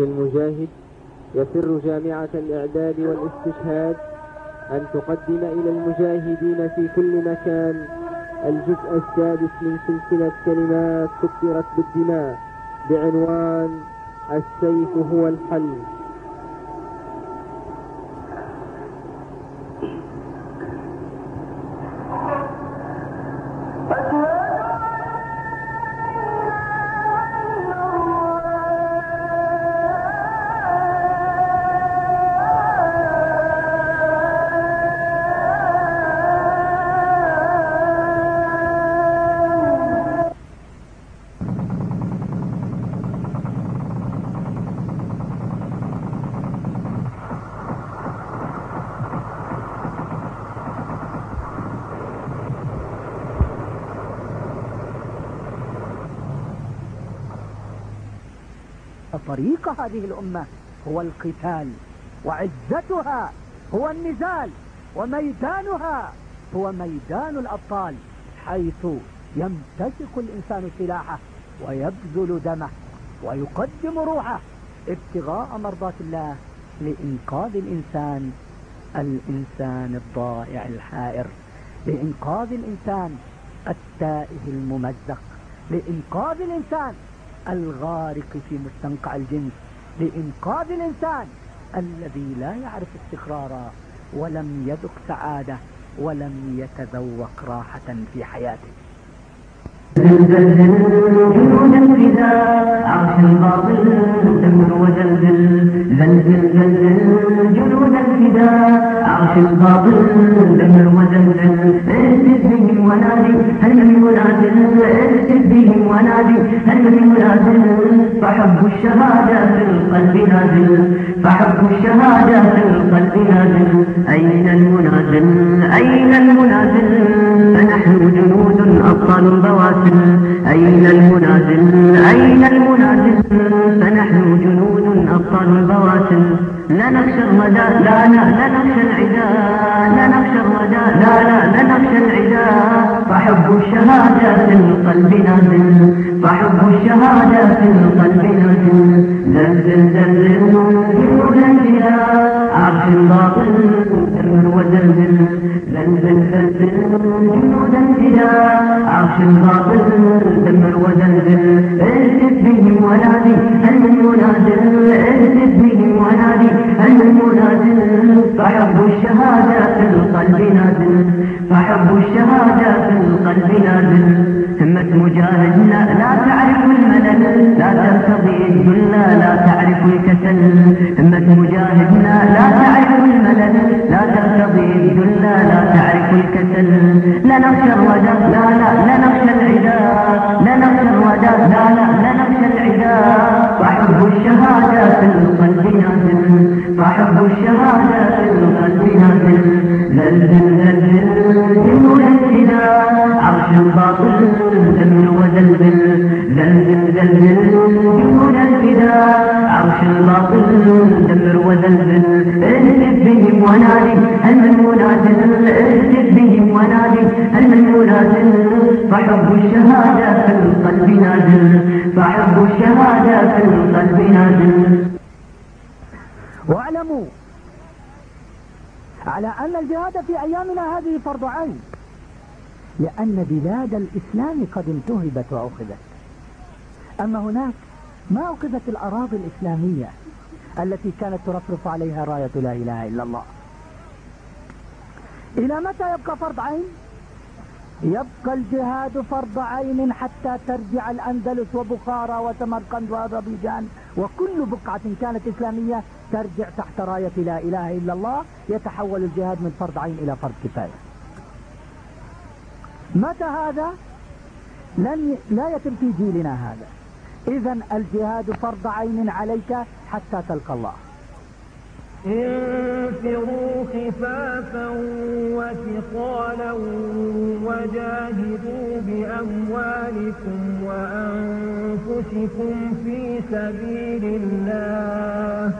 أخي المجاهد يسر جامعة الإعداد والاستشهاد أن تقدم إلى المجاهدين في كل مكان الجزء السادس من سلسلة كلمات كثرت بالدماء بعنوان السيف هو الحل. هذه الأمة هو القتال وعزتها هو النزال وميدانها هو ميدان الأبطال حيث يمتسك الإنسان سلاحه ويبذل دمه ويقدم روحه ابتغاء مرضات الله لإنقاذ الإنسان الإنسان الضائع الحائر لإنقاذ الإنسان التائه الممزق لإنقاذ الإنسان الغارق في مستنقع الجنس. لإنقاذ الإنسان الذي لا يعرف استقرارا ولم يذق سعادة ولم يتذوق راحة في حياته. زلزل الفداء عرش الباطل دمر وزلزل زلزل زلزل الفداء عرش الباطل دمر وزلزل ونادي هل من منازل ارتد بهم ونادي هل من منازل فحب الشهادة في القلب نازل فحب الشهادة في القلب نازل. أين المنازل أين المنازل فنحن جنود أبطال البواسل أين المنازل أين المنازل فنحن جنود أبطال البواسل لا نخشى الردى لا لا لا نخشى العداء لا نخشى الردى لا لا لا نخشى العداء فحب الشهادة في القلب نازل فحب الشهادة في القلب نازل زلزل زلزل جنود الجلال عرش باطل سر وزلزل زلزل زلزل جنود الجلال عرش باطل دمر وزلزل ارتد بهم ونادي هل من منازل ارتد بهم ونادي هل من فحب الشهادة في القلب نازل. فحب الشهادة في القلب نازل. همة مجاهدنا لا تعرف الملل لا ترتضي الذل لا تعرف الكسل. همة مجاهدنا لا تعرف الملل لا ترتضي الذل لا تعرف الكسل. لا نخشى لا لا لا نخشى العداء لا نخشى لا لا لا نخشى العداء فحب الشهادة في القلب نازل. فحب الشهادة في القلب نازل. زلزل جنون عرش باطل زمن وزلزل زلزل زلزل جنون الفداء عرش الباطل دمر وزلزل اهتف بهم ونادي هل من اهتف بهم ونادي هل من فحب الشهادة في القلب نازل فحب الشهادة في القلب نازل وأعلموا على أن الجهاد في أيامنا هذه فرض عين. لأن بلاد الإسلام قد انتهبت وأخذت. أما هناك ما أخذت الأراضي الإسلامية التي كانت ترفرف عليها راية لا إله إلا الله. إلى متى يبقى فرض عين؟ يبقى الجهاد فرض عين حتى ترجع الأندلس وبخارى وسمرقند وأذربيجان وكل بقعة كانت إسلامية ترجع تحت راية لا إله إلا الله. يتحول الجهاد من فرض عين إلى فرض كفاية. متى هذا؟ لن لا يتم في جيلنا هذا. إذا الجهاد فرض عين عليك حتى تلقى الله. انفروا خفافا وثقالا وجاهدوا بأموالكم وأنفسكم في سبيل الله.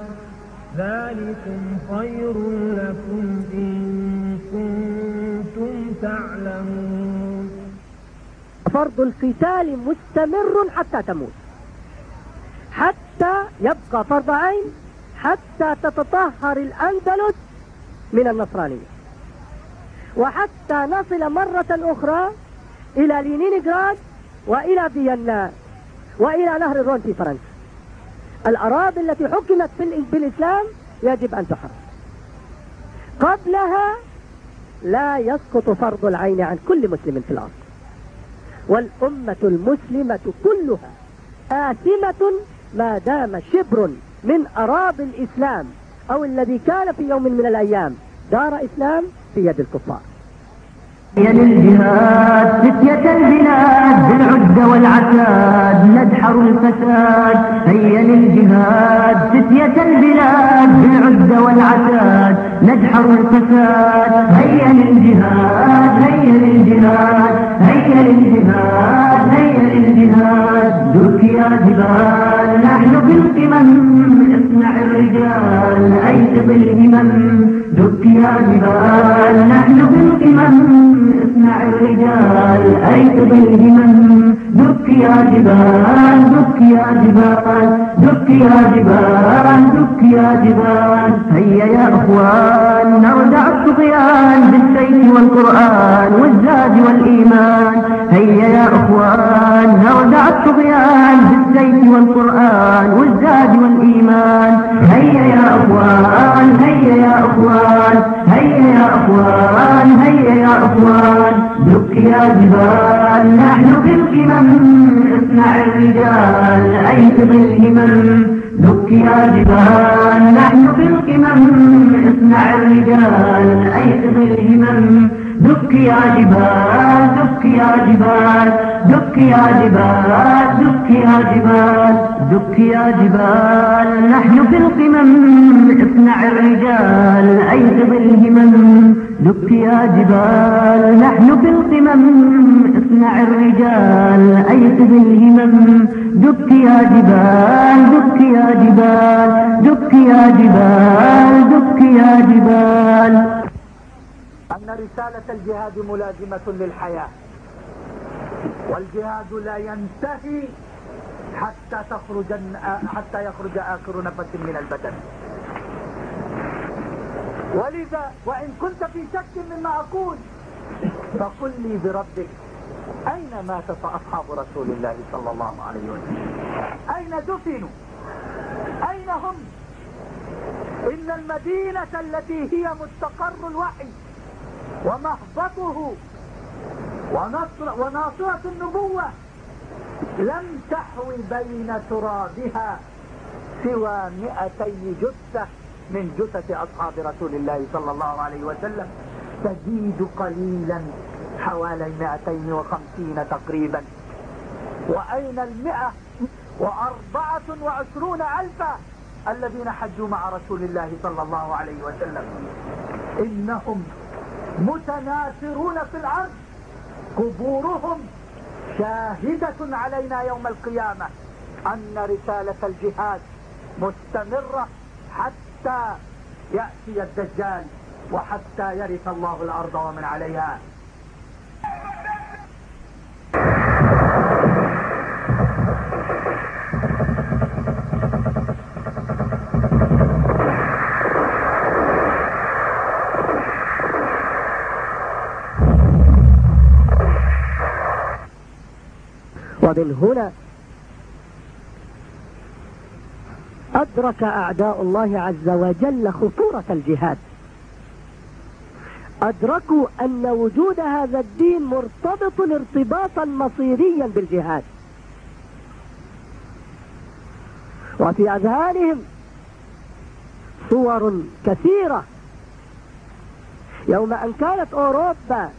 ذلكم خير لكم إن كنتم تعلمون. فرض القتال مستمر حتى تموت. حتى يبقى فرض عين حتى تتطهر الأندلس من النصرانية. وحتى نصل مرة أخرى إلى لينينغراد وإلى فيينا وإلى نهر الرون في فرنسا. الأراضي التي حكمت بالإسلام يجب أن تحرر قبلها لا يسقط فرض العين عن كل مسلم في الأرض. والأمة المسلمة كلها آثمة ما دام شبر من أراضي الإسلام أو الذي كان في يوم من الأيام دار إسلام في يد الكفار. هي للجهاد فتية البلاد بالعد والعتاد ندحر الفساد. هيا للجهاد فتية البلاد بالعد والعتاد ندحر الفساد. هيا للجهاد هيا للجهاد هيا للجهاد هيا للجهاد دك يا جبال نحن في القمم اصنع الرجال أيقظ الهمم. دك يا جبال نحن في القمم اصنع الرجال ايقظ الهمم دك يا جبال دك يا جبال دك يا جبال دك يا جبال. هيا يا إخوان نردع الطغيان بالسيف والقرآن والزاد والإيمان. هيا يا إخوان نردع الطغيان بالسيف والقرآن والزاد والإيمان. هيا يا إخوان هيا يا إخوان. هيا يا أخوان هيا يا أخوان. دك يا جبال نحن في القمم اصنع الرجال ايقظ الهمم. دك يا جبال نحن في القمم اصنع الرجال ايقظ الهمم. دك يا جبال دك يا جبال دك يا جبال دك يا جبال دك يا جبال نحن في القمم اصنع الرجال ايقظ الهمم دك يا جبال نحن في القمم اصنع الرجال ايقظ الهمم دك يا جبال دك يا جبال دك يا جبال دك يا جبال رسالة الجهاد ملازمة للحياة. والجهاد لا ينتهي حتى تخرج حتى يخرج آخر نفس من البدن. ولذا وإن كنت في شك مما أقول فقل لي بربك أين مات أصحاب رسول الله صلى الله عليه وسلم؟ أين دفنوا؟ أين هم؟ إن المدينة التي هي مستقر الوحي ومهبطه ونصر وناصرة النبوة لم تحوي بين ترابها سوى مئتي جثة من جثث أصحاب رسول الله صلى الله عليه وسلم. تزيد قليلا حوالي 250 تقريبا. وأين المئة؟ وأربعة وعشرون ألفا الذين حجوا مع رسول الله صلى الله عليه وسلم. إنهم متناثرون في الأرض. قبورهم شاهدة علينا يوم القيامة أن رسالة الجهاد مستمرة حتى يأتي الدجال وحتى يرث الله الأرض ومن عليها. ومن هنا أدرك أعداء الله عز وجل خطورة الجهاد. أدركوا أن وجود هذا الدين مرتبط ارتباطا مصيريا بالجهاد. وفي أذهانهم صور كثيرة. يوم أن كانت أوروبا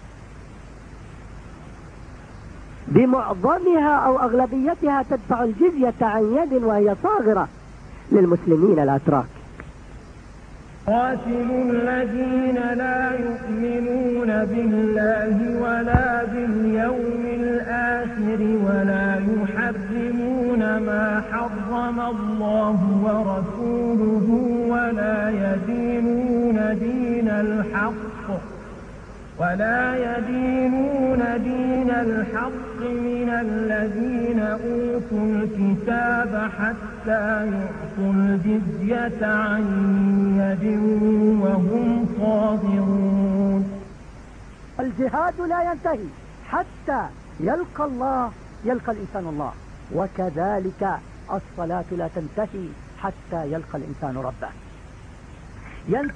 بمعظمها أو أغلبيتها تدفع الجزية عن يد وهي صاغرة. للمسلمين الأتراك. قاتلوا الذين لا يؤمنون بالله ولا باليوم الآخر ولا يحرمون ما حرم الله ورسوله ولا يدينون دين الحق. ولا يدينون دين الحق من الذين أوتوا الكتاب حتى يعطوا الجزية عن يد وهم صاغرون. الجهاد لا ينتهي حتى يلقى الله يلقى الإنسان الله. وكذلك الصلاة لا تنتهي حتى يلقى الإنسان ربه.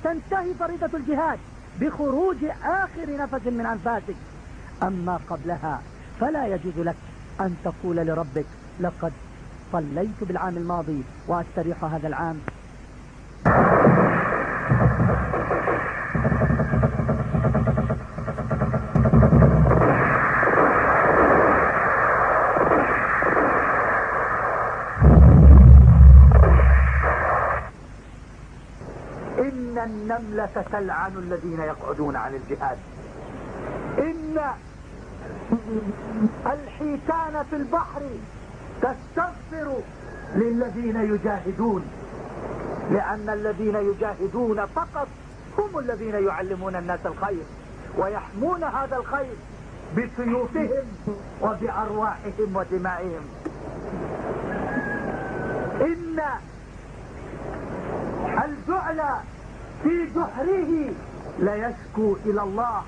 تنتهي فريضة الجهاد. بخروج آخر نفس من أنفاسك. أما قبلها فلا يجوز لك أن تقول لربك لقد صليت بالعام الماضي وأستريح هذا العام إن النملة تلعن الذين يقعدون عن الجهاد. إن الحيتان في البحر تستغفر للذين يجاهدون لأن الذين يجاهدون فقط هم الذين يعلمون الناس الخير ويحمون هذا الخير بسيوفهم وبأرواحهم ودمائهم. إن الجعل في جحره ليشكو إلى الله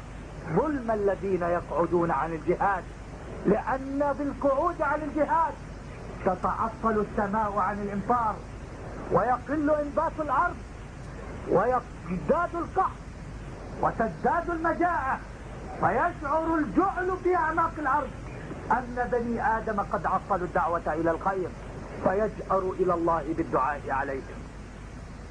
ظلم الذين يقعدون عن الجهاد لأن بالقعود عن الجهاد تتعطل السماء عن الإمطار ويقل إنبات الأرض ويزداد القحط وتزداد المجاعة فيشعر الجعل في أعماق الأرض أن بني آدم قد عطلوا الدعوة إلى الخير فيجأر إلى الله بالدعاء عليهم.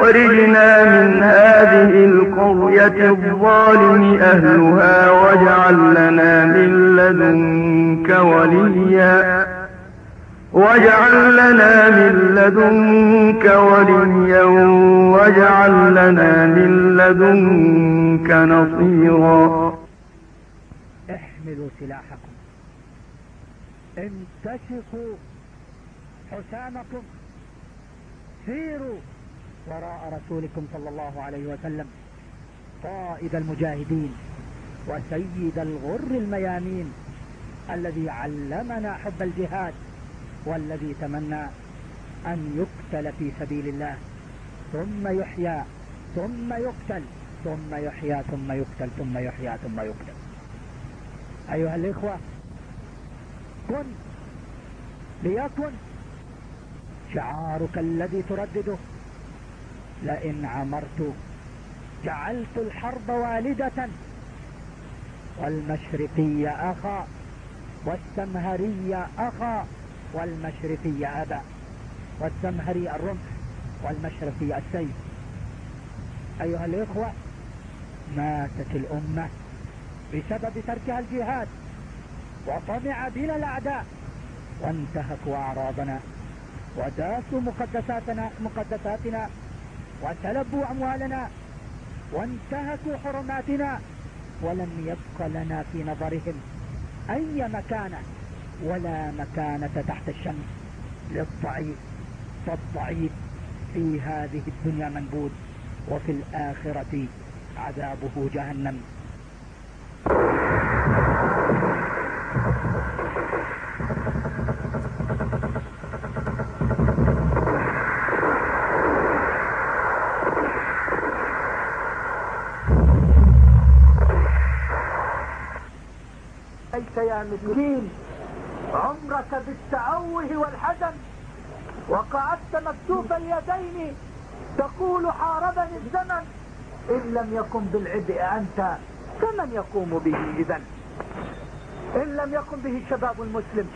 أخرجنا من هذه القرية الظالم أهلها واجعل لنا من لدنك وليا. واجعل لنا من لدنك وليا. واجعل لنا من لدنك نصيرا. احملوا سلاحكم. انتشقوا حسامكم. سيروا. وراء رسولكم صلى الله عليه وسلم قائد المجاهدين وسيد الغر الميامين الذي علمنا حب الجهاد والذي تمنى أن يقتل في سبيل الله. ثم يحيى ثم يقتل ثم يحيى ثم يقتل ثم يحيى ثم يقتل. أيها الإخوة كن ليكن شعارك الذي تردده. لئن عمرت جعلت الحرب والدة والمشرقية أخا والسمهرية أخا والمشرقية أبا والسمهري الرمح والمشرقي السيف. أيها الإخوة ماتت الأمة بسبب تركها الجهاد وطمع بنا الأعداء وانتهكوا أعراضنا وداسوا مقدساتنا مقدساتنا وسلبوا أموالنا وانتهكوا حرماتنا ولم يبق لنا في نظرهم أي مكانة ولا مكانة تحت الشمس للضعيف فالضعيف في هذه الدنيا منبوذ وفي الآخرة عذابه جهنم ليس يا مسكين عمرك بالتأوه والحزن وقعدت مكتوف اليدين تقول حاربني الزمن إن لم يكن بالعبء أنت فمن يقوم به إذا إن لم يقم به الشباب المسلم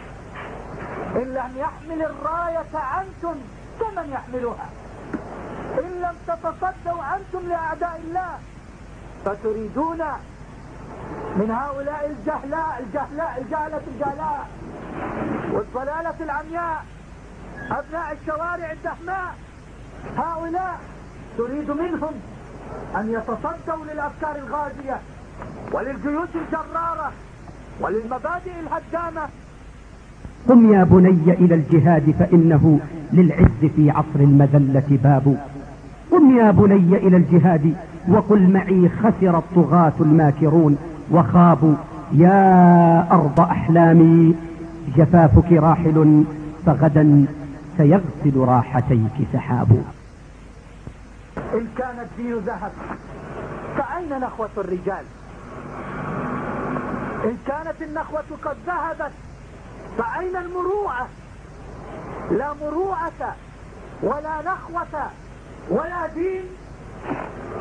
إن لم يحمل الراية أنتم فمن يحملها؟ إن لم تتصدوا أنتم لأعداء الله فتريدون من هؤلاء الجهلاء الجهلاء الجهلة الجهلاء والضلالة العمياء. أبناء الشوارع الدحماء. هؤلاء تريد منهم أن يتصدوا للأفكار الغازية وللجيوش الجرارة وللمبادئ الهدامة. قم يا بني إلى الجهاد فإنه للعز في عصر المذلة باب. قم يا بني إلى الجهاد وقل معي خسر الطغاة الماكرون. وخابوا يا أرض أحلامي جفافك راحل فغدا سيغسل راحتيك سحاب إن كان الدين ذهب فأين نخوة الرجال؟ إن كانت النخوة قد ذهبت فأين المروءة؟ لا مروءة ولا نخوة ولا دين.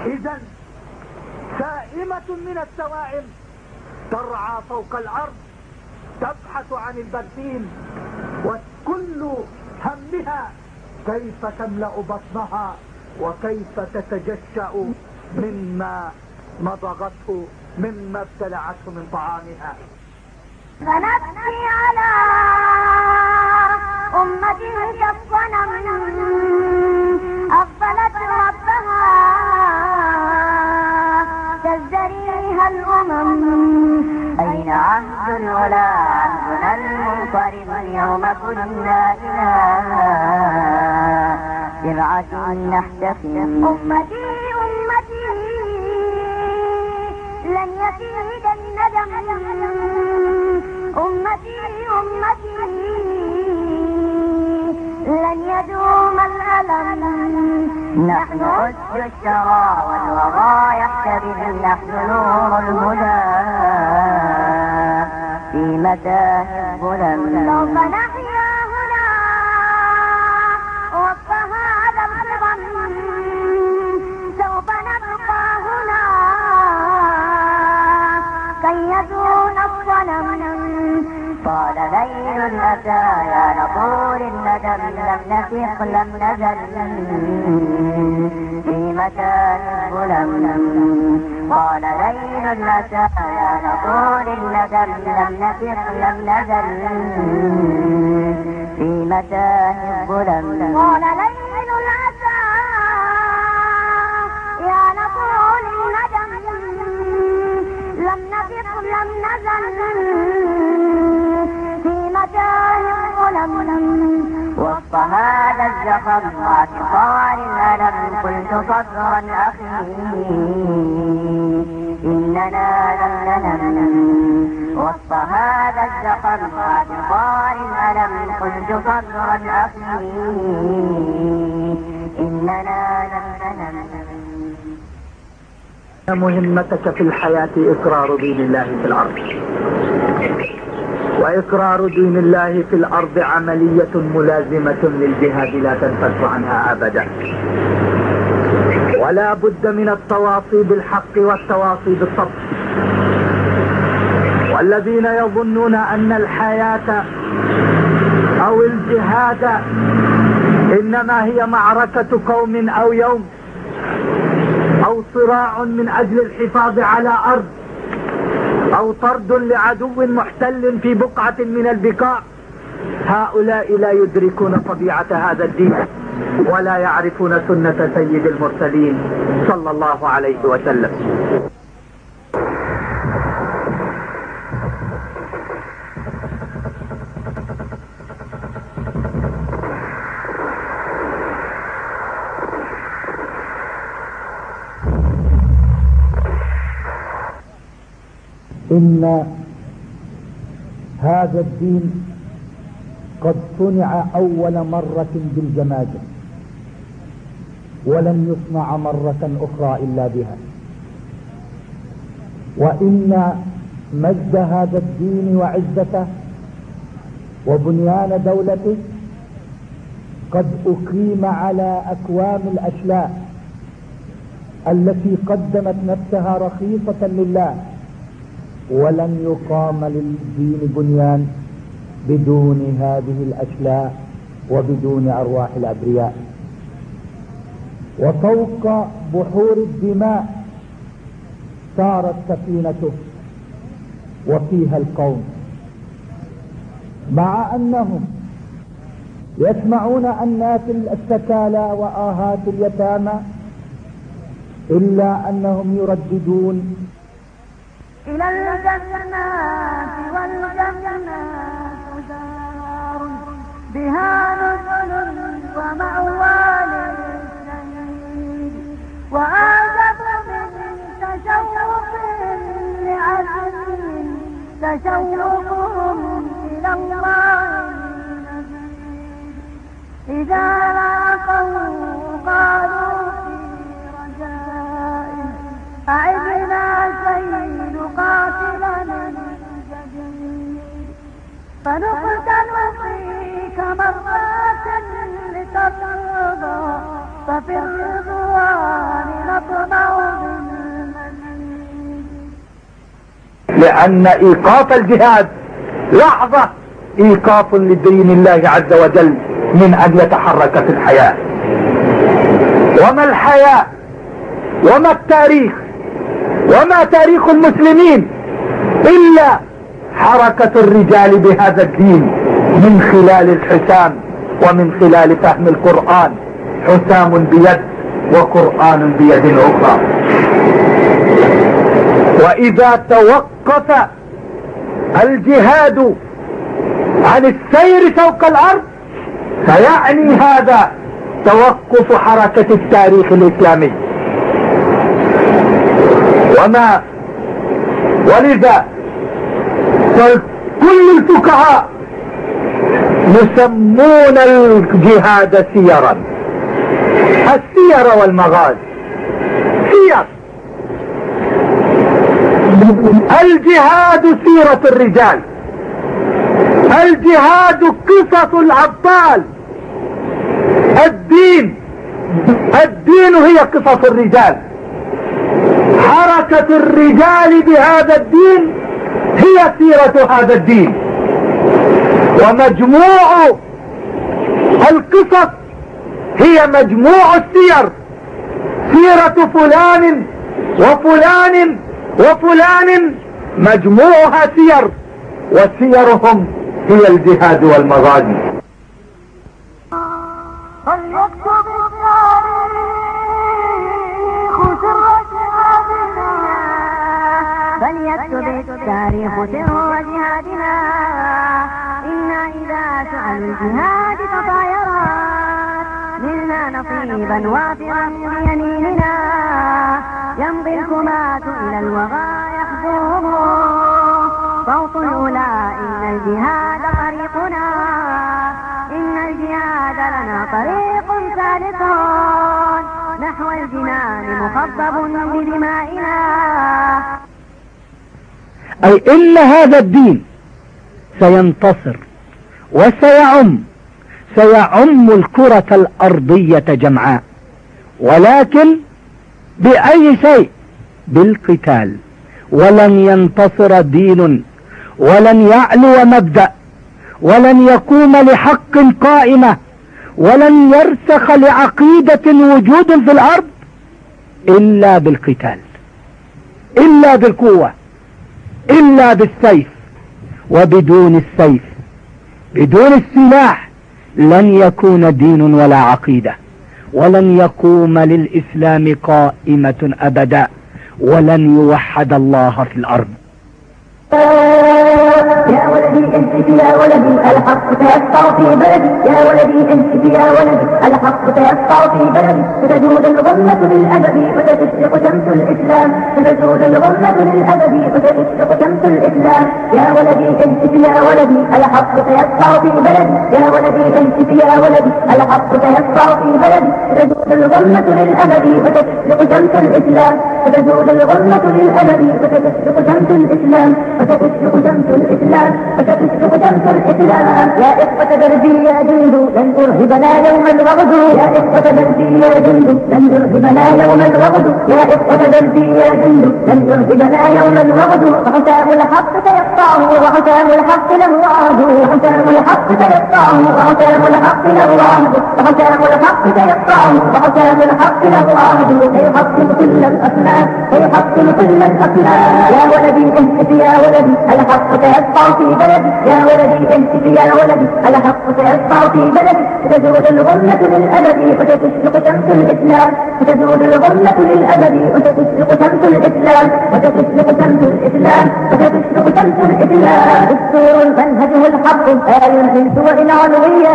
إذا سائمة من السوائم ترعى فوق الأرض تبحث عن البرسيم وكل همها كيف تملأ بطنها وكيف تتجشأ مما مضغته مما ابتلعته من طعامها. فنبكي على أمة كالصنم أغفلت ربها الأمم أين عهد ولا عهدنا المنصرم اليوم كنا إلى جرعة نحتفل. أمتي أمتي لن يفيد الندم. أمتي أمتي. لن يدوم الألم. نحن أسد الشرى والوغى يحتبه نحن نور الهدى في متاه الظلم. سوف نحيا ليل أتى يا نطول الندم؟ لم نفق لم نزل. في مكان الظلم طال ليل أتى يا نطول الندم؟ لم نفق لم نزل. في متاه الظلم طال ليل الأتى يا نطول الندم؟ لم نفق لم نزل. الظلم وسط هذا الزخم واعتقال الألم قلت صبرا أخي إننا لم ننم وسط هذا الزخم واعتقال الألم قلت صبرا أخي إننا لم ننم مهمتك في الحياة إقرار دين الله في الأرض. وإقرار دين الله في الأرض عملية ملازمة للجهاد لا تنفك عنها أبدا. ولا بد من التواصي بالحق والتواصي بالصبر. والذين يظنون أن الحياة أو الجهاد إنما هي معركة قوم أو يوم أو صراع من أجل الحفاظ على أرض أو طرد لعدو محتل في بقعة من البقاع هؤلاء لا يدركون طبيعة هذا الدين ولا يعرفون سنة سيد المرسلين صلى الله عليه وسلم. إن هذا الدين قد صنع أول مرة بالجماجم ولن يصنع مرة أخرى إلا بها. وإن مجد هذا الدين وعزته وبنيان دولته قد أقيم على أكوام الأشلاء التي قدمت نفسها رخيصة لله. ولن يقام للدين بنيان بدون هذه الأشلاء وبدون أرواح الأبرياء. وفوق بحور الدماء سارت سفينته وفيها القوم. مع أنهم يسمعون أنات السكالى وآهات اليتامى إلا أنهم يرددون إلى الجنات والجنات دار بها نزل ومأوى للشهيد وآدم من تشوق لعزم تشوقهم إلى الله إذا لاقوا قالوا أعدنا سيد الجديد فنقتل فيك مرات لترضى ففي الرضوان نطمع لأن إيقاف الجهاد لحظة إيقاف لدين الله عز وجل من أن يتحرك في الحياة. وما الحياة؟ وما التاريخ؟ وما تاريخ المسلمين إلا حركة الرجال بهذا الدين من خلال الحسام ومن خلال فهم القرآن. حسام بيد وقرآن بيد أخرى. وإذا توقف الجهاد عن السير فوق الأرض فيعني هذا توقف حركة التاريخ الإسلامي. وما ولذا كل الفقهاء يسمون الجهاد سيرا. السير والمغازي. سير. الجهاد سيرة الرجال. الجهاد قصص الأبطال. الدين. الدين هي قصص الرجال. حركة الرجال بهذا الدين هي سيرة هذا الدين. ومجموع القصص هي مجموع السير. سيرة فلان وفلان وفلان مجموعها سير وسيرهم هي الجهاد والمغازي فليكتب التاريخ سر جهادنا. إنا إذا سألوا الجهاد تطايرات منا نصيبا وافرا بيميننا. يمضي الكماة إلى الوغى يخدوه صوت الأولى إن الجهاد طريقنا. إن الجهاد لنا طريق ثالث نحو الجنان مخضب بدمائنا أي إن هذا الدين سينتصر وسيعم سيعم الكرة الأرضية جمعاء ولكن بأي شيء؟ بالقتال. ولن ينتصر دين ولن يعلو مبدأ ولن يقوم لحق قائمة ولن يرسخ لعقيدة وجود في الأرض إلا بالقتال إلا بالقوة. إلا بالسيف وبدون السيف. بدون السلاح لن يكون دين ولا عقيدة ولن يقوم للإسلام قائمة أبدا ولن يوحد الله في الأرض. يا ولدي أنت يا ولدي الحق سيسطع في بلدي يا ولدي أنت يا ولدي الحق سيسطع في بلدي ستجود الغمة للأدب وستشرق شمس الإسلام. ستجود الغمة للأدب وستشرق شمس الإسلام. يا ولدي أنت يا ولدي الحق سيسطع في بلدي يا ولدي أنت يا ولدي الحق سيسطع في بلدي ستجود الغمة للأدب وستشرق شمس الإسلام. ستجود الغمة للأدب وستشرق شمس الإسلام. وستشرق شمس الإسلام وستشرق شمس الإسلام يا إخوة دربي يا جند لن أرهبنا يوما وغد يا إخوة دربي يا جند لن أرهبنا يوما وغد يا إخوة دربي يا جند لن أرهبنا يوما وغد وحسام الحق سيقطعه وحسام الحق له عهد وحسام الحق سيقطعه وحسام الحق له عهد وحسام الحق سيقطعه وحسام الحق له عهد سيحطم كل الأبناء فيحطم كل الأقلام يا ولدي اهتف يا ولدي الحق سيسطع في بلدي يا ولدي اهتف يا ولدي الحق سيسطع في بلدي ستزول الغمة للأبد وستشرق شمس الإسلام ستزول الغمة للأبد وستشرق شمس الإسلام وستشرق شمس الإسلام وستشرق شمس الإسلام دستور منهجه الحق آي من صور علوية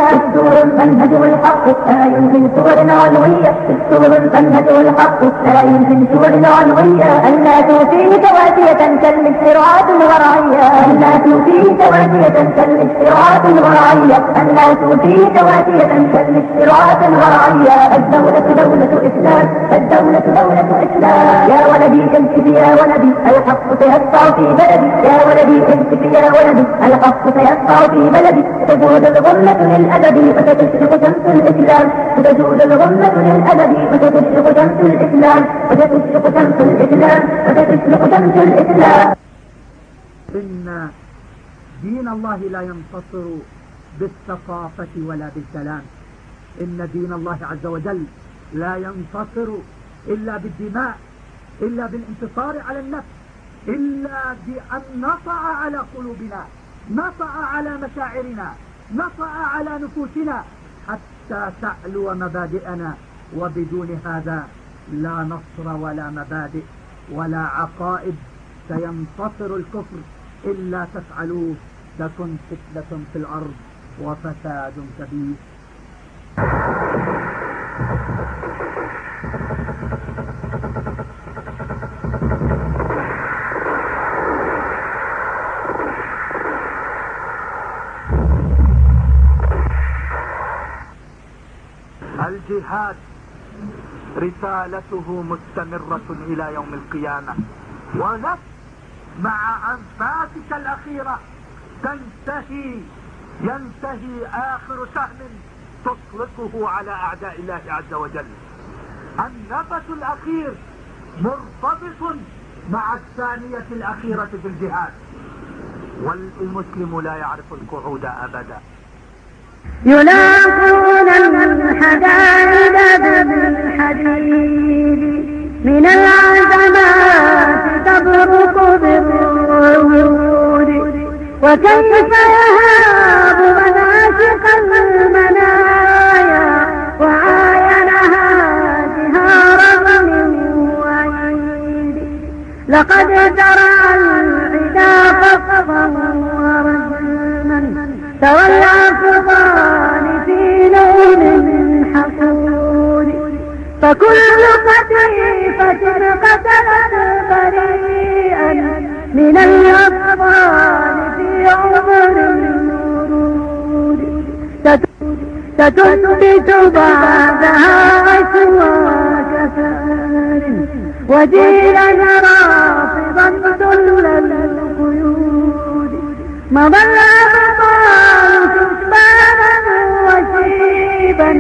دستور منهجه الحق آي من صور علوية دستور منهجه الحق آي من صور علوية الناس فيه تواتية كالمسرعات الورعية الناس فيه تواتية كالمسرعات الورعية الناس فيه تواتية كالمسرعات الورعية الدولة دولة إسلام الدولة دولة إسلام يا ولدي امسك يا ولدي الحق سيسطع في بلدي يا ولدي امسك يا ولدي الحق سيسطع في بلدي تزول الغمة للأبد وستشرق شمس الإسلام تزول الغمة للأبد وستشرق شمس الإسلام وستشرق شمس الإسلام وستشرق شمس الإسلام إن دين الله لا ينتصر بالثقافة ولا بالكلام. إن دين الله عز وجل لا ينتصر إلا بالدماء إلا بالانتصار على النفس إلا بأن نطع على قلوبنا نطع على مشاعرنا. نطع على نفوسنا حتى تعلو مبادئنا وبدون هذا لا نصر ولا مبادئ ولا عقائد سينتصر الكفر إلا تفعلوه. تكن فتنة في الأرض وفساد كبير. الجهاد. رسالته مستمرة إلى يوم القيامة. ونفس مع أنفاسك الأخيرة. تنتهي ينتهي آخر سهم تطلقه على أعداء الله عز وجل. النفس الأخير مرتبط مع الثانية الأخيرة في الجهاد. والمسلم لا يعرف القعود أبدا. يلاقون الحدائد بالحديد من العزمات تبرق بالورود وكيف يهاب مناشق المنايا وعاينها جهار من وعيد لقد زرع العدا قصفا ورجما تولى الفضال في لون حقود فكل قتيفة قتلت بريئا من الأطفال في عمر الورود. ستثبت بعدها أشواك ثار وجيلا رافضا ذل القيود. مضى الأبطال كثبانا وشيبا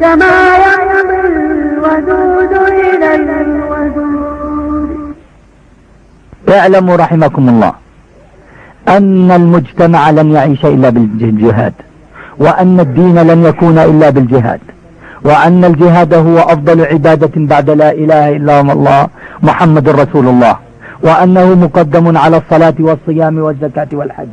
كما يمضي الودود إلى الودود اعلموا رحمكم الله أن المجتمع لن يعيش إلا بالجهاد وأن الدين لن يكون إلا بالجهاد وأن الجهاد هو أفضل عبادة بعد لا إله إلا الله محمد رسول الله وأنه مقدم على الصلاة والصيام والزكاة والحج.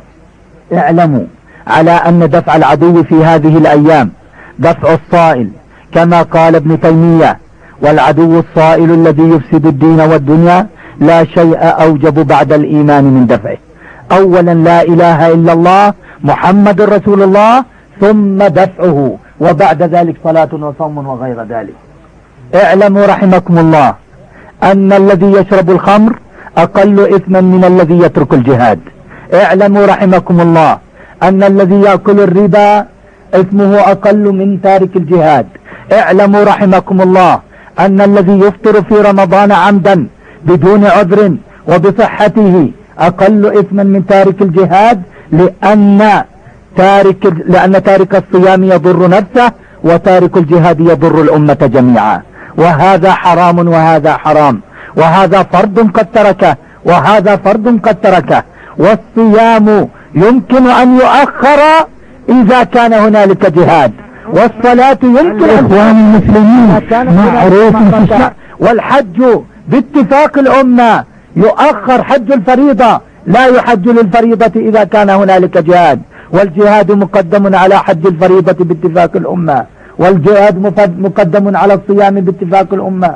اعلموا. على أن دفع العدو في هذه الأيام دفع الصائل كما قال ابن تيمية والعدو الصائل الذي يفسد الدين والدنيا لا شيء أوجب بعد الإيمان من دفعه. أولا لا إله إلا الله محمد رسول الله ثم دفعه وبعد ذلك صلاة وصوم وغير ذلك. اعلموا رحمكم الله أن الذي يشرب الخمر أقل إثما من الذي يترك الجهاد. اعلموا رحمكم الله أن الذي يأكل الربا إثمه أقل من تارك الجهاد. اعلموا رحمكم الله أن الذي يفطر في رمضان عمدا بدون عذر وبصحته أقل إثما من تارك الجهاد لأن تارك لأن تارك الصيام يضر نفسه وتارك الجهاد يضر الأمة جميعا. وهذا حرام وهذا حرام. وهذا فرض قد تركه. وهذا فرض قد تركه. والصيام يمكن أن يؤخر إذا كان هنالك جهاد. والصلاة يمكن أن إخوان المسلمين معروف والحج باتفاق الأمة يؤخر حج الفريضة. لا يحج للفريضة إذا كان هنالك جهاد. والجهاد مقدم على حج الفريضة باتفاق الأمة. والجهاد مقدم على الصيام باتفاق الأمة.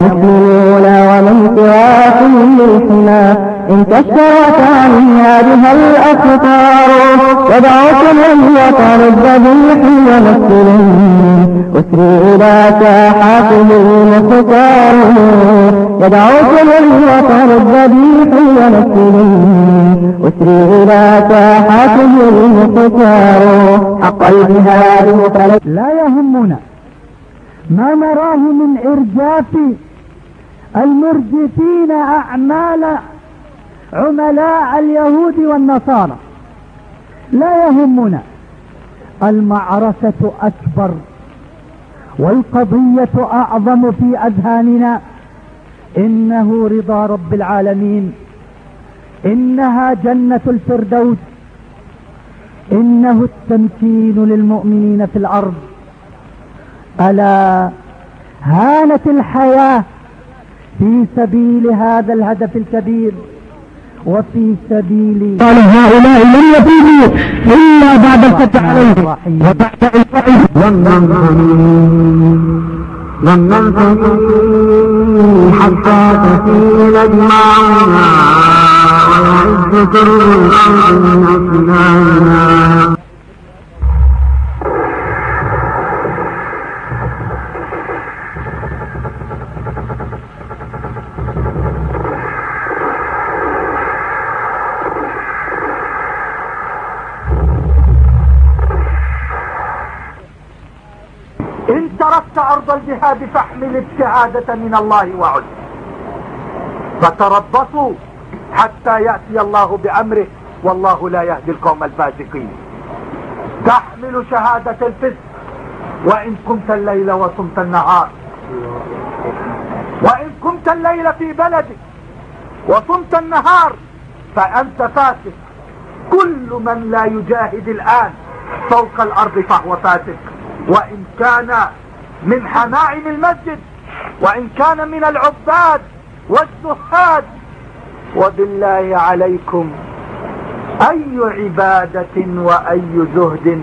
مسلمون ومن للحما إن تشترك عنها بها الأخطار يدعوكم الوطن الذبيح ومسلم أسري إلى ساحاته المختار يدعوكم الوطن الذبيح ومسلم أسري إلى ساحاته المختار حق الجهاد لا يهمنا. ما نراه من إرجاف المرجفين أعمال عملاء اليهود والنصارى. لا يهمنا. المعركة أكبر والقضية أعظم في أذهاننا. إنه رضا رب العالمين. إنها جنة الفردوس. إنه التمكين للمؤمنين في الأرض. ألا هانت الحياة في سبيل هذا الهدف الكبير وفي سبيل قال هؤلاء لن يفيدوا إلا بعد الفتح عليهم. وبعد إلقائهم لن ننتهي حتى تسيل دماؤنا ويعز كل الأرض من الجهاد فاحمل الشهادة من الله وعد فتربصوا حتى يأتي الله بأمره والله لا يهدي القوم الفاسقين. تحمل شهادة الفسق وإن قمت الليل وصمت النهار. وإن قمت الليل في بلدك وصمت النهار فأنت فاسق. كل من لا يجاهد الآن فوق الأرض فهو فاسق. وإن كان من حمائم المسجد وإن كان من العباد والزهاد. وبالله عليكم أي عبادة وأي زهد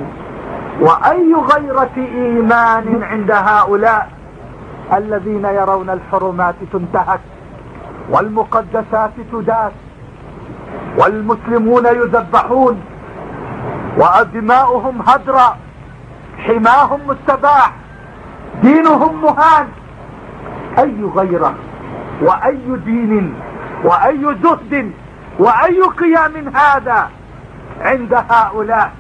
وأي غيرة إيمان عند هؤلاء الذين يرون الحرمات تنتهك والمقدسات تداس والمسلمون يذبحون ودماؤهم هدرا حماهم مستباح. دينهم مهان. أي غيرة؟ وأي دين؟ وأي زهد وأي قيام هذا عند هؤلاء؟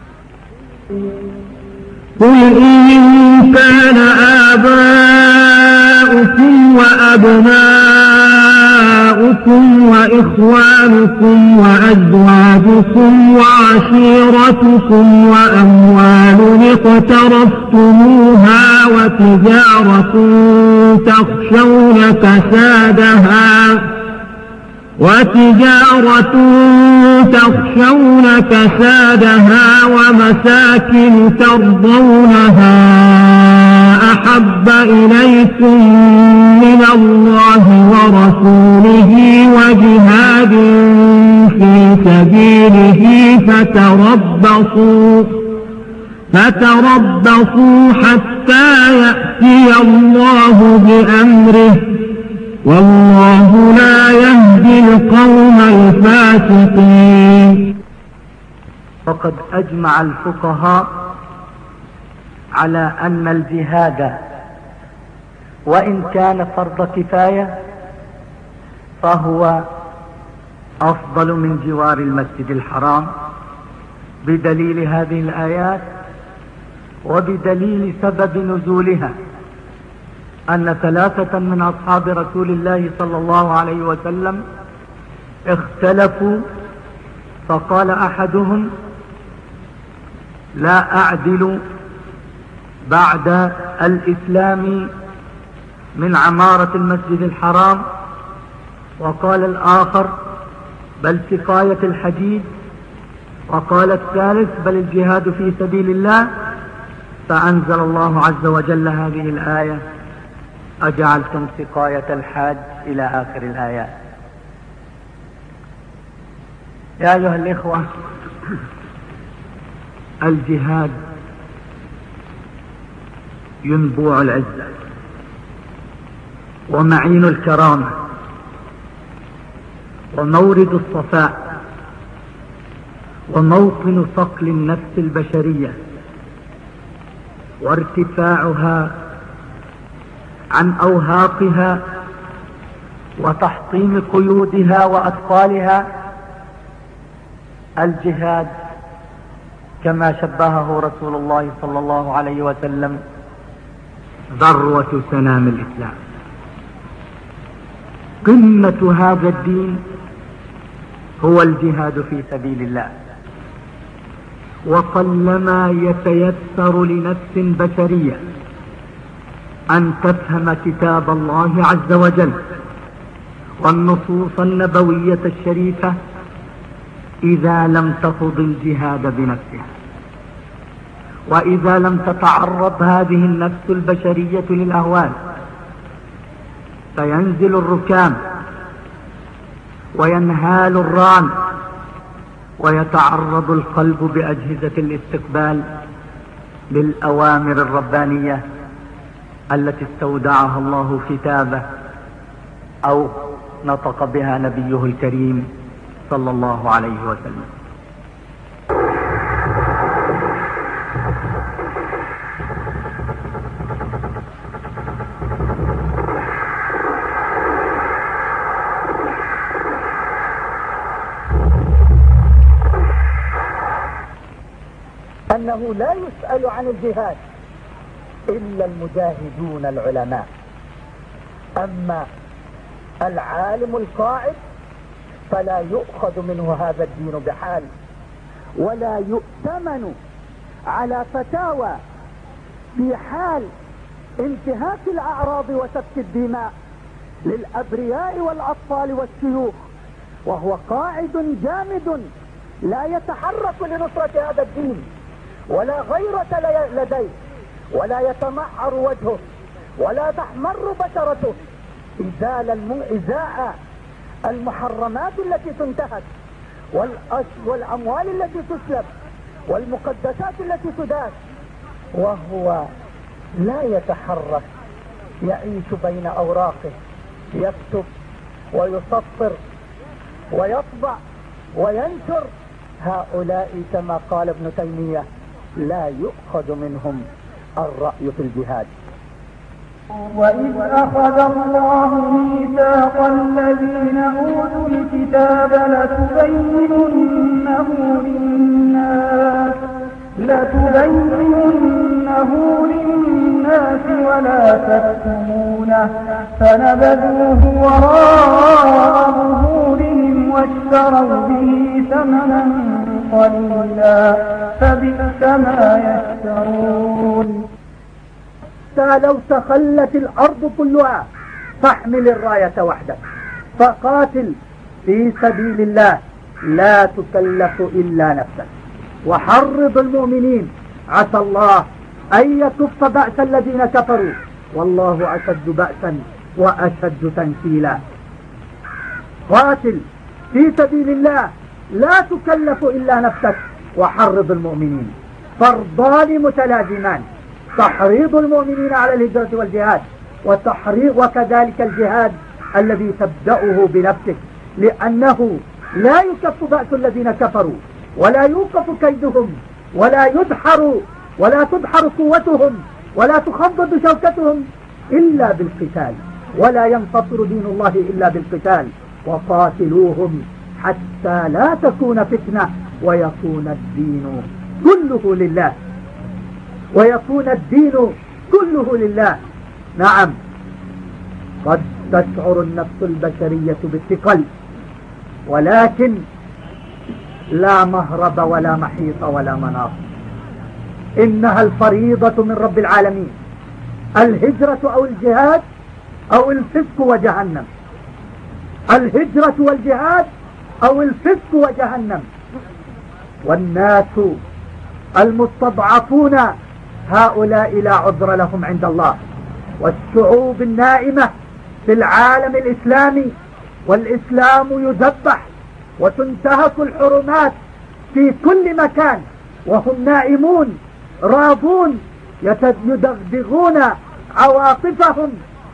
قل إن كان آباؤكم وأبناؤكم وإخوانكم وأزواجكم وعشيرتكم وأموال اقترفتموها وتجارة تخشون كسادها وتجارة تخشون كسادها ومساكن ترضونها أحب إليكم من الله ورسوله وجهاد في سبيله فتربصوا فتربصوا حتى يأتي الله بأمره. والله لا يهدي القوم الفاسقين. وقد أجمع الفقهاء على أن الجهاد وإن كان فرض كفاية فهو أفضل من جوار المسجد الحرام. بدليل هذه الآيات وبدليل سبب نزولها أن ثلاثة من أصحاب رسول الله صلى الله عليه وسلم اختلفوا فقال أحدهم لا أعدل بعد الإسلام من عمارة المسجد الحرام وقال الآخر بل سقاية الحديد وقال الثالث بل الجهاد في سبيل الله. فأنزل الله عز وجل هذه الآية أجعلتم سقاية الحاج إلى آخر الآيات. يا أيها الإخوة الجهاد ينبوع العزة. ومعين الكرامة. ومورد الصفاء. وموطن صقل النفس البشرية. وارتفاعها عن أوهاقها. وتحطيم قيودها وأطفالها. الجهاد كما شبهه رسول الله صلى الله عليه وسلم ذروة سنام الإسلام. قمة هذا الدين هو الجهاد في سبيل الله. وقلما يتيسر لنفس بشرية أن تفهم كتاب الله عز وجل والنصوص النبوية الشريفة إذا لم تخض الجهاد بنفسها. وإذا لم تتعرض هذه النفس البشرية للأهوال فينزل الركام وينهال الران ويتعرض القلب بأجهزة الاستقبال للأوامر الربانية التي استودعها الله كتابه أو نطق بها نبيه الكريم صلى الله عليه وسلم. لا يسأل عن الجهاد إلا المجاهدون العلماء. أما العالم القاعد فلا يؤخذ منه هذا الدين بحال ولا يؤتمن على فتاوى في حال انتهاك الأعراض وسفك الدماء للأبرياء والأطفال والشيوخ. وهو قاعد جامد لا يتحرك لنصرة هذا الدين. ولا غيرة لديه ولا يتمعر وجهه ولا تحمر بشرته إزال. إزاء المحرمات التي تنتهك. والأموال التي تسلب والمقدسات التي تداس وهو لا يتحرك يعيش بين أوراقه يكتب ويسطر ويطبع وينشر هؤلاء كما قال ابن تيمية لا يؤخذ منهم الرأي في الجهاد. وإذ أخذ الله ميثاق الذين أوتوا الكتاب لتبيننه للناس لتبيننه للناس ولا تكتمونه فنبذوه وراء ظهورهم واشتروا به ثمنا قليلا فبئس ما يشترون. لو تخلت الأرض كلها فاحمل الراية وحدك. فقاتل في سبيل الله لا تكلف إلا نفسك. وحرض المؤمنين عسى الله أن يكف بأس الذين كفروا. والله أشد بأسا وأشد تنكيلا. قاتل في سبيل الله لا تكلف إلا نفسك وحرض المؤمنين. فرضان متلازمان. تحريض المؤمنين على الهجرة والجهاد وتحريض وكذلك الجهاد الذي تبدأه بنفسك. لأنه لا يكف بأس الذين كفروا ولا يوقف كيدهم ولا يدحر ولا تدحر قوتهم ولا تخضد شوكتهم إلا بالقتال. ولا ينتصر دين الله إلا بالقتال. وقاتلوهم حتى لا تكون فتنة ويكون الدين كله لله. ويكون الدين كله لله. نعم. قد تشعر النفس البشرية بالثقل ولكن لا مهرب ولا محيط ولا مناص إنها الفريضة من رب العالمين. الهجرة أو الجهاد أو الفسق وجهنم. الهجرة والجهاد أو الفسق وجهنم. والناس المستضعفون هؤلاء لا عذر لهم عند الله. والشعوب النائمة في العالم الإسلامي والإسلام يذبح وتنتهك الحرمات في كل مكان. وهم نائمون راضون يدغدغون عواطفهم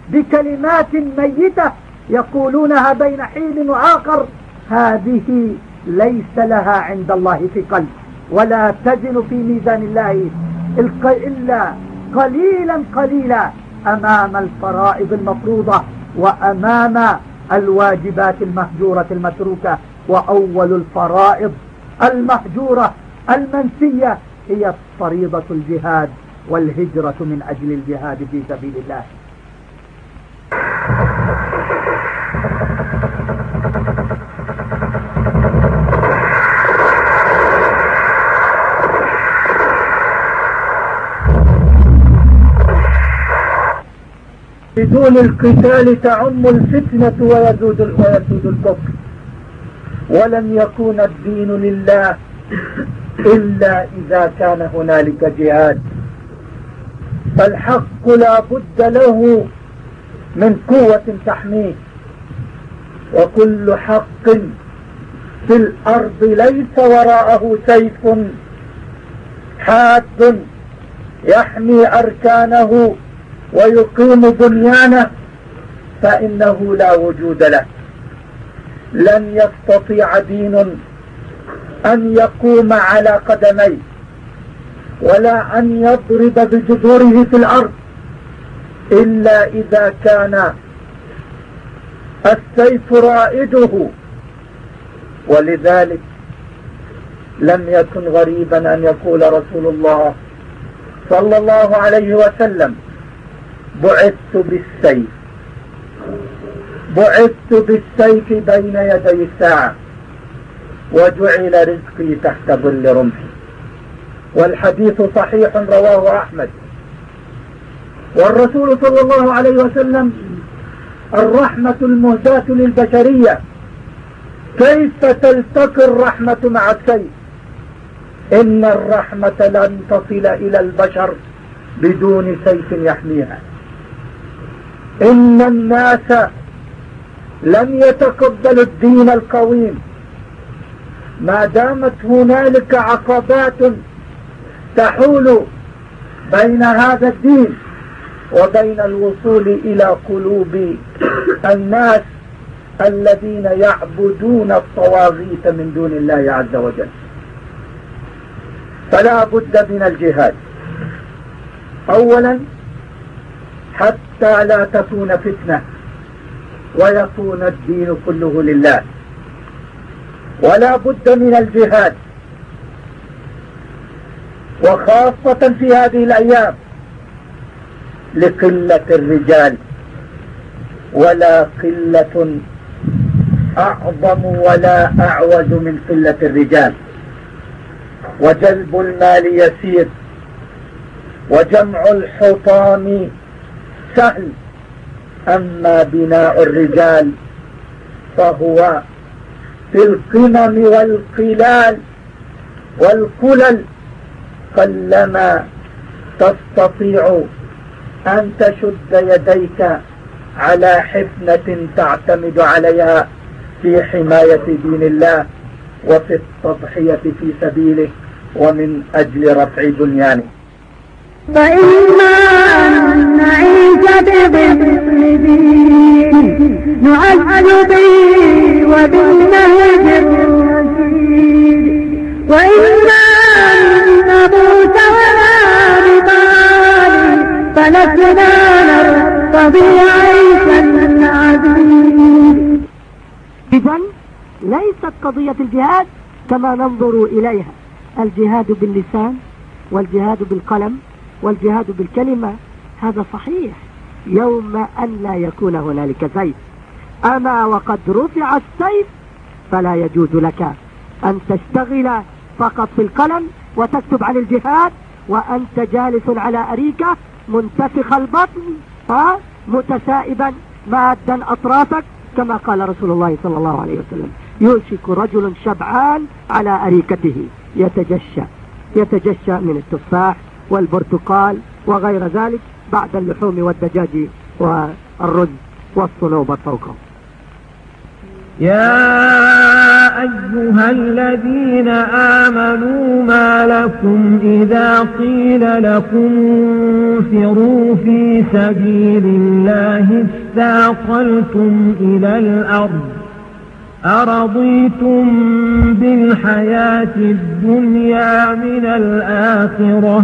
بكلمات ميتة يقولونها بين حين وآخر. هذه ليس لها عند الله في قلب ولا تزن في ميزان الله إلا قليلا قليلا أمام الفرائض المفروضة وأمام الواجبات المهجورة المتروكة وأول الفرائض المهجورة المنسية هي فريضة الجهاد والهجرة من أجل الجهاد في سبيل الله. بدون القتال تعم الفتنة ويزود ويسود الكفر. ولن يكون الدين لله إلا إذا كان هنالك جهاد. فالحق لا بد له من قوة تحميه. وكل حق في الأرض ليس وراءه سيف حاد يحمي أركانه ويقيم بنيانه فإنه لا وجود له. لن يستطيع دين أن يقوم على قدميه ولا أن يضرب بجذوره في الأرض إلا إذا كان السيف رائده. ولذلك لم يكن غريبا أن يقول رسول الله صلى الله عليه وسلم بعثت بالسيف. بعثت بالسيف بين يدي الساعة. وجعل رزقي تحت ظل رمحي. والحديث صحيح رواه أحمد. والرسول صلى الله عليه وسلم الرحمة المهداة للبشرية. كيف تلتقي الرحمة مع السيف؟ إن الرحمة لن تصل إلى البشر بدون سيف يحميها. إن الناس لن يتقبلوا الدين القويم. ما دامت هنالك عقبات تحول بين هذا الدين وبين الوصول إلى قلوب الناس الذين يعبدون الطواغيت من دون الله عز وجل. فلا بد من الجهاد. أولا حتى لا تكون فتنة. ويكون الدين كله لله. ولا بد من الجهاد. وخاصة في هذه الأيام. لقلة الرجال. ولا قلة أعظم ولا أعوج من قلة الرجال. وجلب المال يسير. وجمع الحطام سهل أما بناء الرجال فهو في القمم والقلال والقلل قلما تستطيع أن تشد يديك على حفنة تعتمد عليها في حماية دين الله وفي التضحية في سبيله ومن أجل رفع أن نعيش بظل دين نعز به وبالنهج وإما أن نموت ولا ببال فلسنا نرتضي عيشا عزيز إذا ليست قضية الجهاد كما ننظر إليها الجهاد باللسان والجهاد بالقلم والجهاد بالكلمة هذا صحيح. يوم أن لا يكون هنالك سيف أما وقد رفع السيف فلا يجوز لك أن تشتغل فقط في القلم وتكتب عن الجهاد وأنت جالس على أريكة منتفخ البطن متسائبا مادا أطرافك كما قال رسول الله صلى الله عليه وسلم. يوشك رجل شبعان على أريكته. يتجشى. يتجشى من التفاح والبرتقال وغير ذلك. بعد اللحوم والدجاج والرز والصلوبة فوقهم. يا أيها الذين آمنوا ما لكم إذا قيل لكم انفروا في سبيل الله استاقلتم إلى الأرض أرضيتم بالحياة الدنيا من الآخرة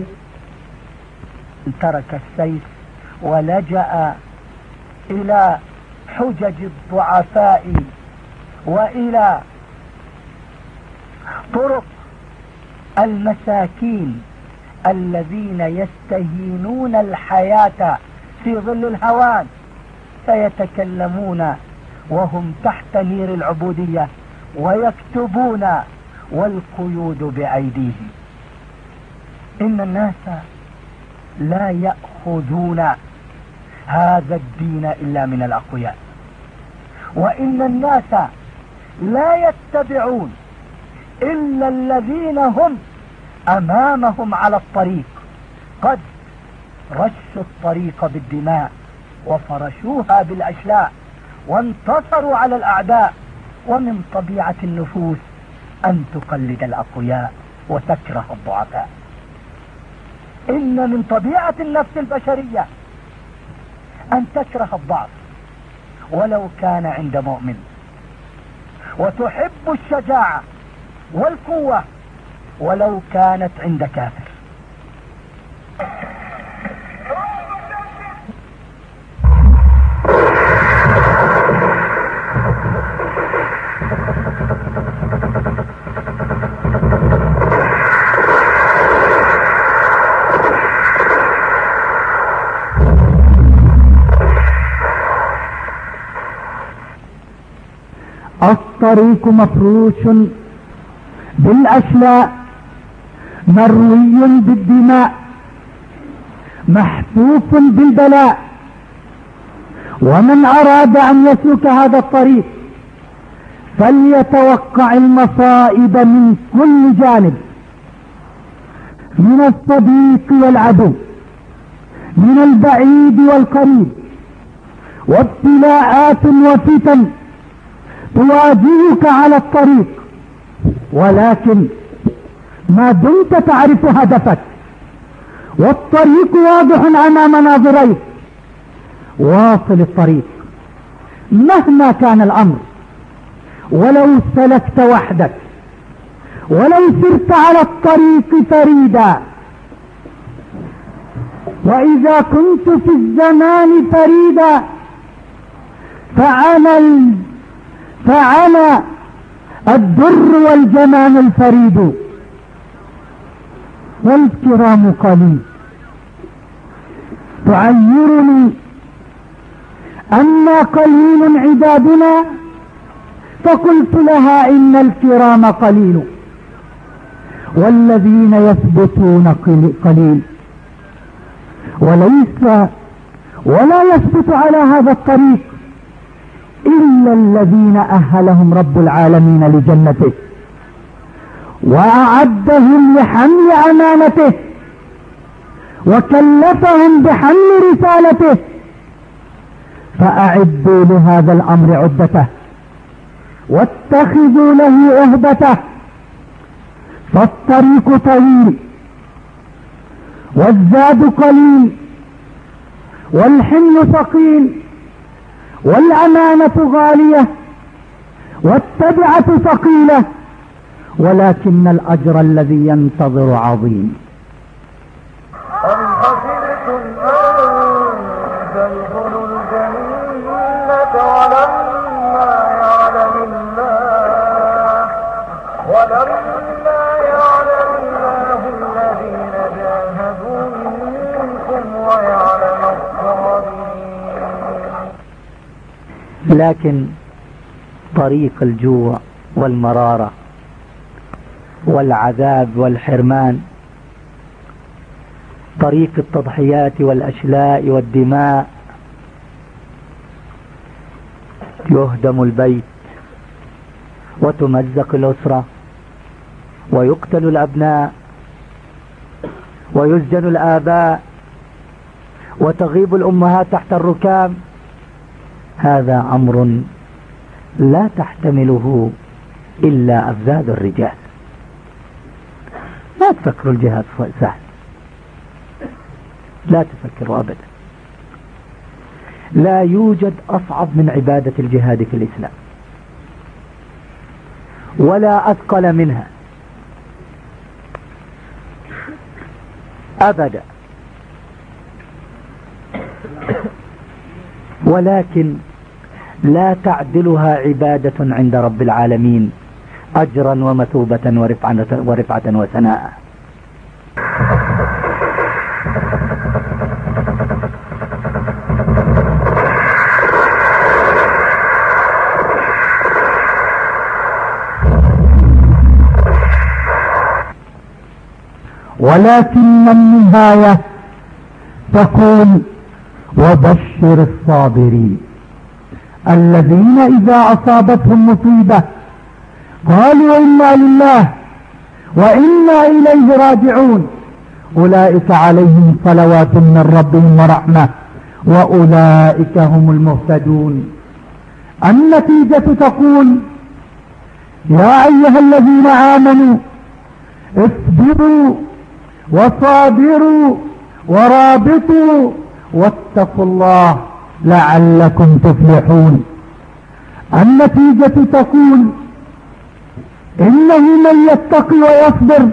ترك السيف ولجأ إلى حجج الضعفاء وإلى طرق المساكين الذين يستهينون الحياة في ظل الهوان فيتكلمون وهم تحت نير العبودية ويكتبون والقيود بأيديهم. إن الناس لا يأخذون هذا الدين إلا من الأقوياء. وإن الناس لا يتبعون إلا الذين هم أمامهم على الطريق. قد رشوا الطريق بالدماء وفرشوها بالأشلاء وانتصروا على الأعداء. ومن طبيعة النفوس أن تقلد الأقوياء وتكره الضعفاء. إن من طبيعة النفس البشرية أن تكره الضعف ولو كان عند مؤمن. وتحب الشجاعة والقوة ولو كانت عند كافر. الطريق مفروش. بالأشلاء مروي بالدماء محفوف بالبلاء. ومن أراد أن يسلك هذا الطريق فليتوقع المصائب من كل جانب من الصديق والعدو من البعيد والقريب وابتلاءات وفتن. تواجهك على الطريق. ولكن ما دمت تعرف هدفك. والطريق واضح أمام ناظريك واصل الطريق. مهما كان الأمر. ولو سلكت وحدك. ولو سرت على الطريق فريدا. وإذا كنت في الزمان فريدا. فعمل فعلى الدر والجمال الفريد. والكرام قليل. تعيرني أما قليل عبادنا فقلت لها إن الكرام قليل. والذين يثبتون قليل. وليس ولا يثبت على هذا الطريق. إلا الذين أهلهم رب العالمين لجنته وأعدهم لحمل أمانته وكلفهم بحمل رسالته فأعدوا لهذا الأمر عدته واتخذوا له عهدته فالطريق طويل والزاد قليل والحمل ثقيل والأمانة غالية والتبعة ثقيلة ولكن الأجر الذي ينتظر عظيم. أم حسبتم أن تدخلوا الجنة ولما يعلم الله ولما لكن طريق الجوع والمرارة والعذاب والحرمان طريق التضحيات والأشلاء والدماء يهدم البيت وتمزق الأسرة ويقتل الأبناء ويسجن الآباء وتغيب الأمهات تحت الركام. هذا أمر لا تحتمله إلا أفزاد الرجال. لا تفكروا الجهاد سهل لا تفكروا أبدا. لا يوجد أصعب من عبادة الجهاد في الإسلام. ولا أثقل منها. أبدا. ولكن لا تعدلها عبادة عند رب العالمين. أجرا ومثوبة ورفعة, ورفعة وسناء ولكن النهاية تقول وبشر الصابرين. الذين إذا أصابتهم مصيبة قالوا إنا لله وإنا إليه راجعون. أولئك عليهم صلوات من ربهم ورحمة وأولئك هم المهتدون. النتيجة تقول يا أيها الذين آمنوا اصبروا وصابروا ورابطوا واتقوا الله لعلكم تفلحون. النتيجة تقول إنه من يتقي ويصبر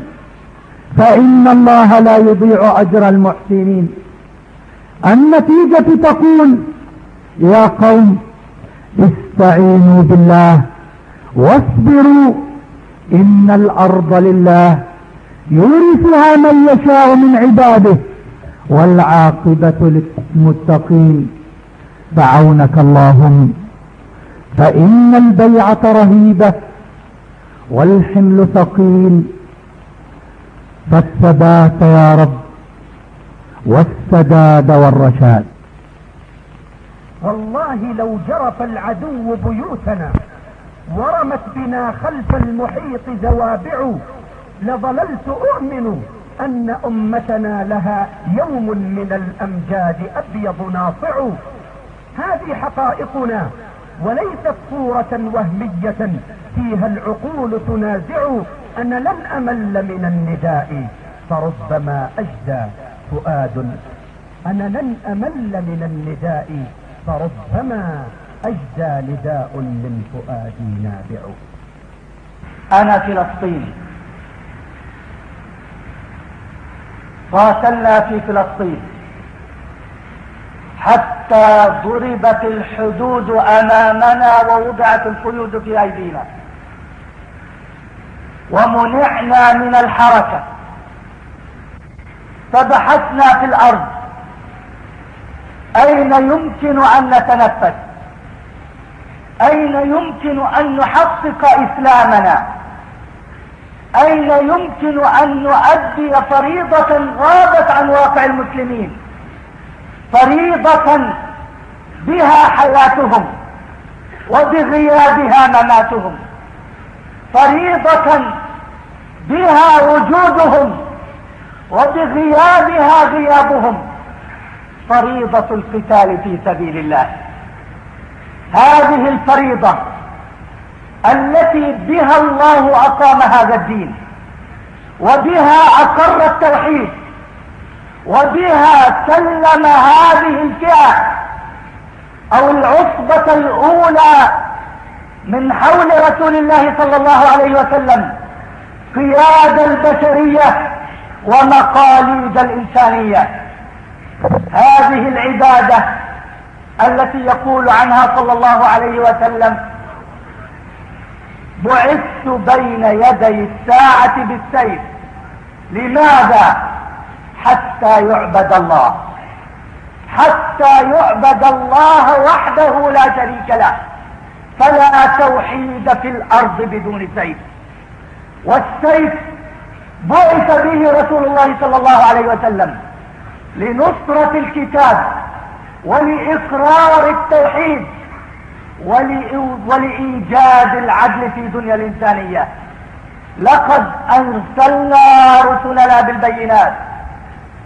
فإن الله لا يضيع أجر المحسنين. النتيجة تقول يا قوم استعينوا بالله واصبروا إن الأرض لله يورثها من يشاء من عباده والعاقبة للمتقين. فعونك اللهم. فإن البيعة رهيبة والحمل ثقيل. فالثبات يا رب والسداد والرشاد. والله لو جرف العدو بيوتنا ورمت بنا خلف المحيط زوابع لظللت أؤمن أن أمتنا لها يوم من الأمجاد أبيض ناصع. هذه حقائقنا وليست صورة وهمية فيها العقول تنازع أنا لن أمل من النداء. فربما أجدى فؤاد أنا لن أمل من النداء. فربما أجدى نداء من فؤادي نابع. أنا فلسطين. قاتلنا في فلسطين. حتى ضربت الحدود أمامنا ووضعت القيود في أيدينا. ومنعنا من الحركة. فبحثنا في الأرض. أين يمكن أن نتنفس؟ أين يمكن أن نحقق إسلامنا؟ أين يمكن أن نؤدي فريضة غابت عن واقع المسلمين؟ فريضة بها حياتهم وبغيابها مماتهم. فريضة بها وجودهم وبغيابها غيابهم. فريضة القتال في سبيل الله. هذه الفريضة التي بها الله أقام هذا الدين وبها أقر التوحيد وبها سلم هذه الفئة أو العصبة الأولى من حول رسول الله صلى الله عليه وسلم قيادة البشرية ومقاليد الإنسانية. هذه العبادة التي يقول عنها صلى الله عليه وسلم بعثت بين يدي الساعة بالسيف. لماذا؟ حتى يعبد الله. حتى يعبد الله وحده لا شريك له. فلا توحيد في الأرض بدون سيف. والسيف بعث به رسول الله صلى الله عليه وسلم لنصرة الكتاب ولإقرار التوحيد ولإيجاد العدل في دنيا الإنسانية. لقد أرسلنا رسلنا بالبينات.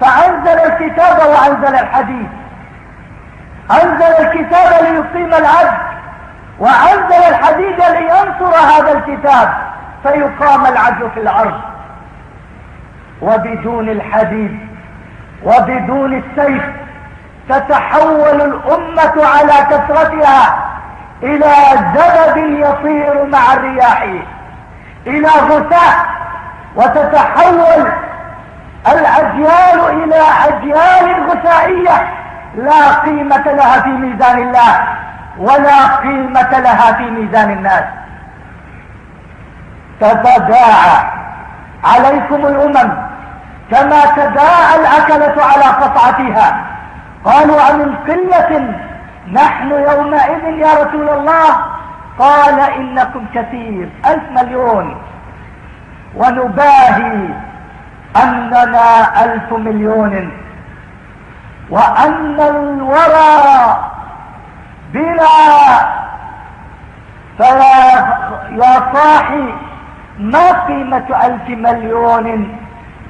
فأنزل الكتاب وأنزل الحديث. أنزل الكتاب ليقيم العدل وأنزل الحديد لينصر هذا الكتاب فيقام العدل في الأرض. وبدون الحديد وبدون السيف تتحول الأمة على كثرتها إلى زبد يطير مع الرياح إلى غثاء وتتحول الأجيال إلى أجيال غثائية لا قيمة لها في ميزان الله ولا قيمة لها في ميزان الناس. تتداعى عليكم الأمم كما تداعى الأكلة على قطعتها. قالوا أمن قلة نحن يومئذ يا رسول الله؟ قال إنكم كثير ألف مليون. ونباهي أننا ألف مليون. وأن الورى بلا فيا يا صاحي ما قيمة ألف مليون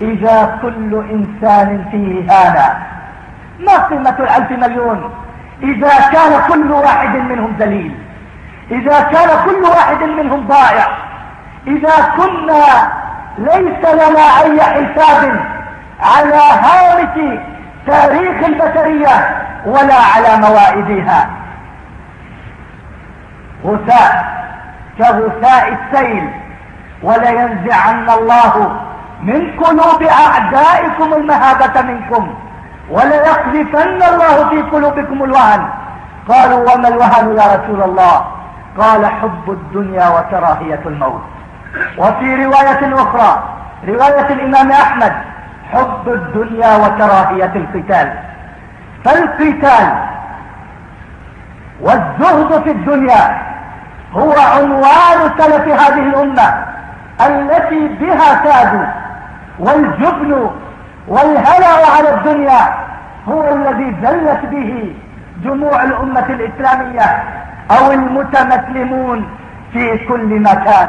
إذا كل إنسان فيه هانا؟ ما قيمة الألف مليون؟ إذا كان كل واحد منهم ذليل. إذا كان كل واحد منهم ضائع. إذا كنا ليس لنا أي حساب على هامش تاريخ البشرية ولا على موائدها. غثاء كغثاء السيل ولينزعن الله من قلوب أعدائكم المهابة منكم وليقذفن الله في قلوبكم الوهن. قالوا وما الوهن يا رسول الله؟ قال حب الدنيا وكراهية الموت. وفي رواية أخرى رواية الإمام أحمد حب الدنيا وكراهية القتال. فالقتال والزهد في الدنيا هو عنوان سلف هذه الأمة التي بها سادوا والجبن والهلع على الدنيا هو الذي زلت به جموع الأمة الإسلامية أو المتمسلمون في كل مكان.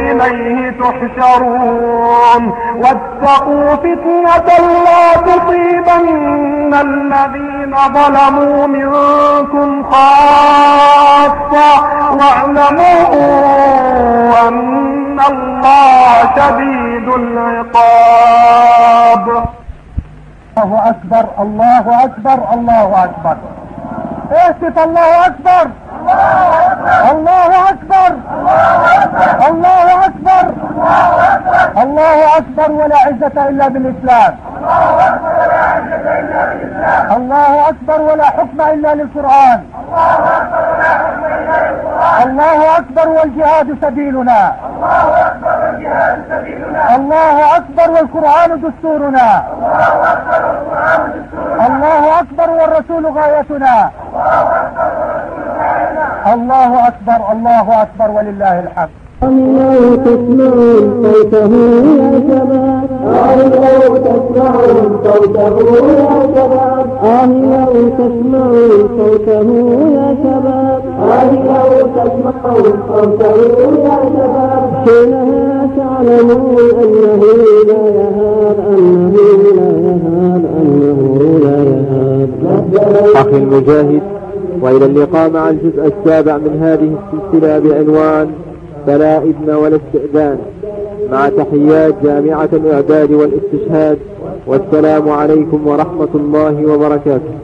إليه تحشرون. واتقوا فتنة لا تصيبن الذين ظلموا منكم خاصة. واعلموا أن الله شديد العقاب. الله أكبر الله أكبر الله أكبر. اهتف الله أكبر. الله أكبر. الله أكبر. الله أكبر ولا عزة إلا بالإسلام. الله أكبر ولا حكم إلا للقرآن. الله أكبر والجهاد سبيلنا. الله أكبر والقرآن دستورنا. الله أكبر والرسول غايتنا. الله أكبر الله أكبر ولله الحمد. الله تسمعون صوته يا شباب الله تسمعون صوته يا شباب الله تسمعون صوته يا شباب وارجعوا تسمعوا وارجعوا يا شباب حينها تعلمون أنه لا يهاب أنه لا يهاب أنه لا يهاب أخي المجاهد وإلى اللقاء مع الجزء السابع من هذه السلسلة بعنوان فلا إذن ولا استئذان. مع تحيات جامعة الإعداد والإستشهاد والسلام عليكم ورحمة الله وبركاته.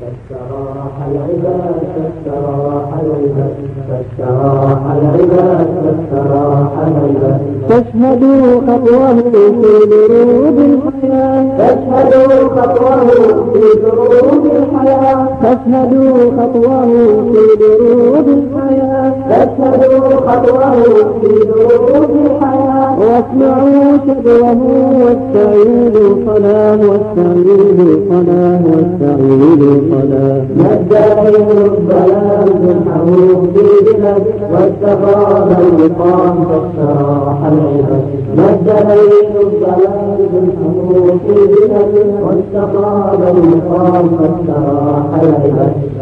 فاستراح العباد فاستراح العباد فاستراح العباد فاستراح العباد فاشهدوا خطوه في دروب الحياة. فاشهدوا خطوه في دروب الحياة. فاشهدوا خطوه في دروب الحياة. فاشهدوا خطوه في دروب الحياة. واسمعوا شدوه واستعيدوا صلاة واستعيدوا صلاة واستعيدوا صلاة مجانين الظلام بالحروب في بلاد واستفاض اللقام فاستراح العباد مجانين الظلام بالحروب في بلاد واستفاض اللقام فاستراح العباد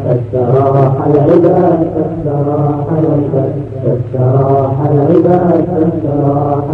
فاستراح العباد فاستراح العباد فاستراح العباد فاستراح